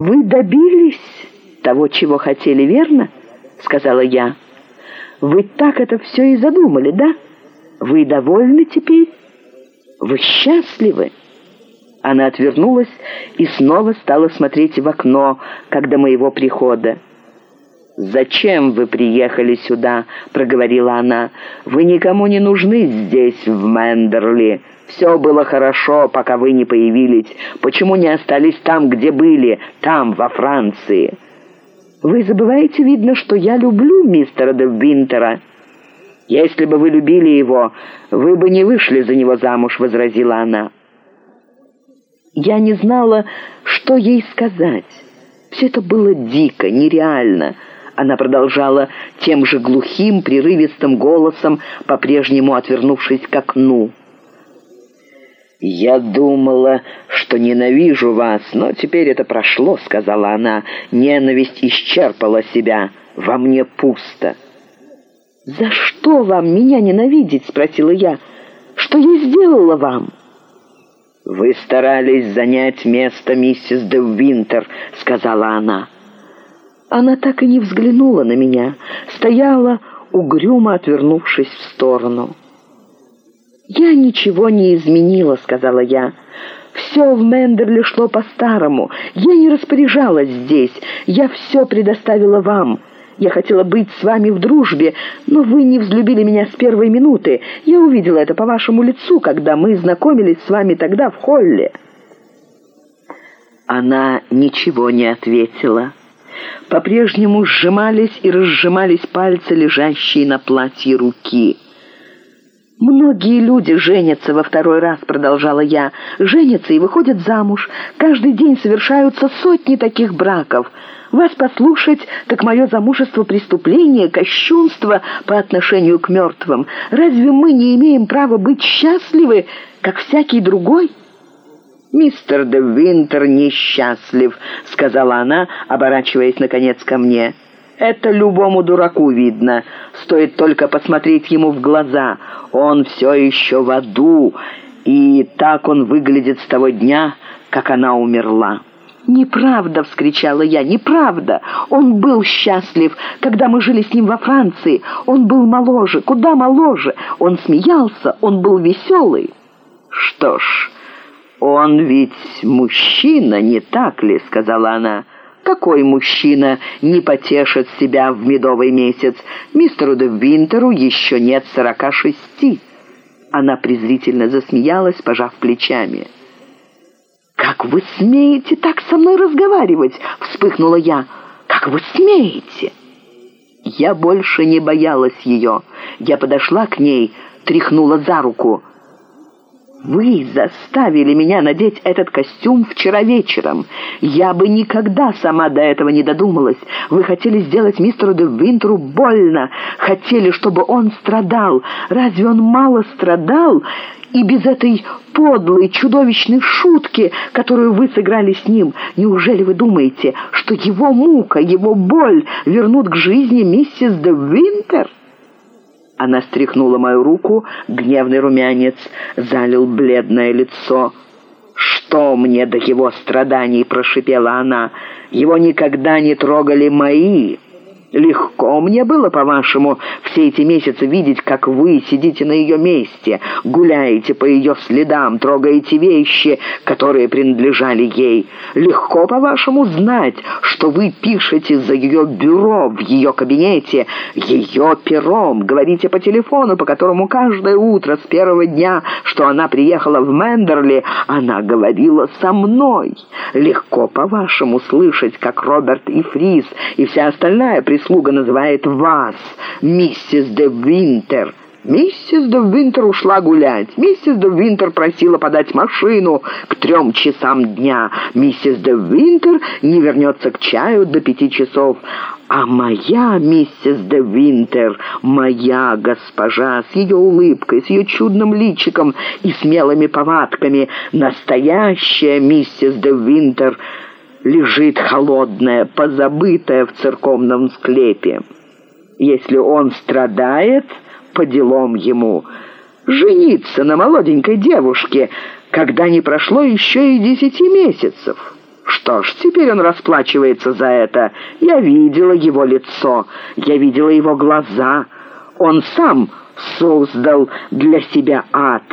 «Вы добились того, чего хотели, верно?» — сказала я. «Вы так это все и задумали, да? Вы довольны теперь? Вы счастливы?» Она отвернулась и снова стала смотреть в окно, как до моего прихода. «Зачем вы приехали сюда?» — проговорила она. «Вы никому не нужны здесь, в Мендерли. Все было хорошо, пока вы не появились. Почему не остались там, где были, там, во Франции?» «Вы забываете, видно, что я люблю мистера де Винтера». «Если бы вы любили его, вы бы не вышли за него замуж», — возразила она. Я не знала, что ей сказать. Все это было дико, нереально. Она продолжала тем же глухим, прерывистым голосом, по-прежнему отвернувшись к окну. «Я думала, что ненавижу вас, но теперь это прошло», — сказала она. «Ненависть исчерпала себя. Во мне пусто». «За что вам меня ненавидеть?» — спросила я. «Что я сделала вам?» «Вы старались занять место миссис де Винтер», — сказала она. Она так и не взглянула на меня, стояла, угрюмо отвернувшись в сторону. «Я ничего не изменила», — сказала я. «Все в Мендерле шло по-старому. Я не распоряжалась здесь. Я все предоставила вам. Я хотела быть с вами в дружбе, но вы не взлюбили меня с первой минуты. Я увидела это по вашему лицу, когда мы знакомились с вами тогда в холле». Она ничего не ответила. По-прежнему сжимались и разжимались пальцы, лежащие на платье руки. «Многие люди женятся во второй раз», — продолжала я. «Женятся и выходят замуж. Каждый день совершаются сотни таких браков. Вас послушать, так мое замужество преступление, кощунство по отношению к мертвым. Разве мы не имеем права быть счастливы, как всякий другой?» «Мистер де Винтер несчастлив», — сказала она, оборачиваясь наконец ко мне. «Это любому дураку видно. Стоит только посмотреть ему в глаза. Он все еще в аду, и так он выглядит с того дня, как она умерла». «Неправда!» — вскричала я. «Неправда! Он был счастлив, когда мы жили с ним во Франции. Он был моложе, куда моложе. Он смеялся, он был веселый». «Что ж...» «Он ведь мужчина, не так ли?» — сказала она. «Какой мужчина не потешит себя в медовый месяц? Мистеру де Винтеру еще нет сорока шести». Она презрительно засмеялась, пожав плечами. «Как вы смеете так со мной разговаривать?» — вспыхнула я. «Как вы смеете?» Я больше не боялась ее. Я подошла к ней, тряхнула за руку. «Вы заставили меня надеть этот костюм вчера вечером. Я бы никогда сама до этого не додумалась. Вы хотели сделать мистеру де Винтеру больно, хотели, чтобы он страдал. Разве он мало страдал? И без этой подлой, чудовищной шутки, которую вы сыграли с ним, неужели вы думаете, что его мука, его боль вернут к жизни миссис де Винтер?» Она стряхнула мою руку, гневный румянец залил бледное лицо. «Что мне до его страданий?» — прошипела она. «Его никогда не трогали мои». Легко мне было, по-вашему, все эти месяцы видеть, как вы сидите на ее месте, гуляете по ее следам, трогаете вещи, которые принадлежали ей. Легко, по-вашему, знать, что вы пишете за ее бюро в ее кабинете, ее пером, говорите по телефону, по которому каждое утро с первого дня, что она приехала в Мендерли, она говорила со мной. Легко, по-вашему, слышать, как Роберт и Фрис и вся остальная прислуга называет вас, миссис де Винтер. Миссис де Винтер ушла гулять. Миссис де Винтер просила подать машину к трем часам дня. Миссис де Винтер не вернется к чаю до пяти часов. А моя миссис де Винтер, моя госпожа, с ее улыбкой, с ее чудным личиком и смелыми повадками, настоящая миссис де Винтер — лежит холодная, позабытая в церковном склепе. Если он страдает, по делам ему. Жениться на молоденькой девушке, когда не прошло еще и десяти месяцев. Что ж, теперь он расплачивается за это. Я видела его лицо, я видела его глаза. Он сам создал для себя ад.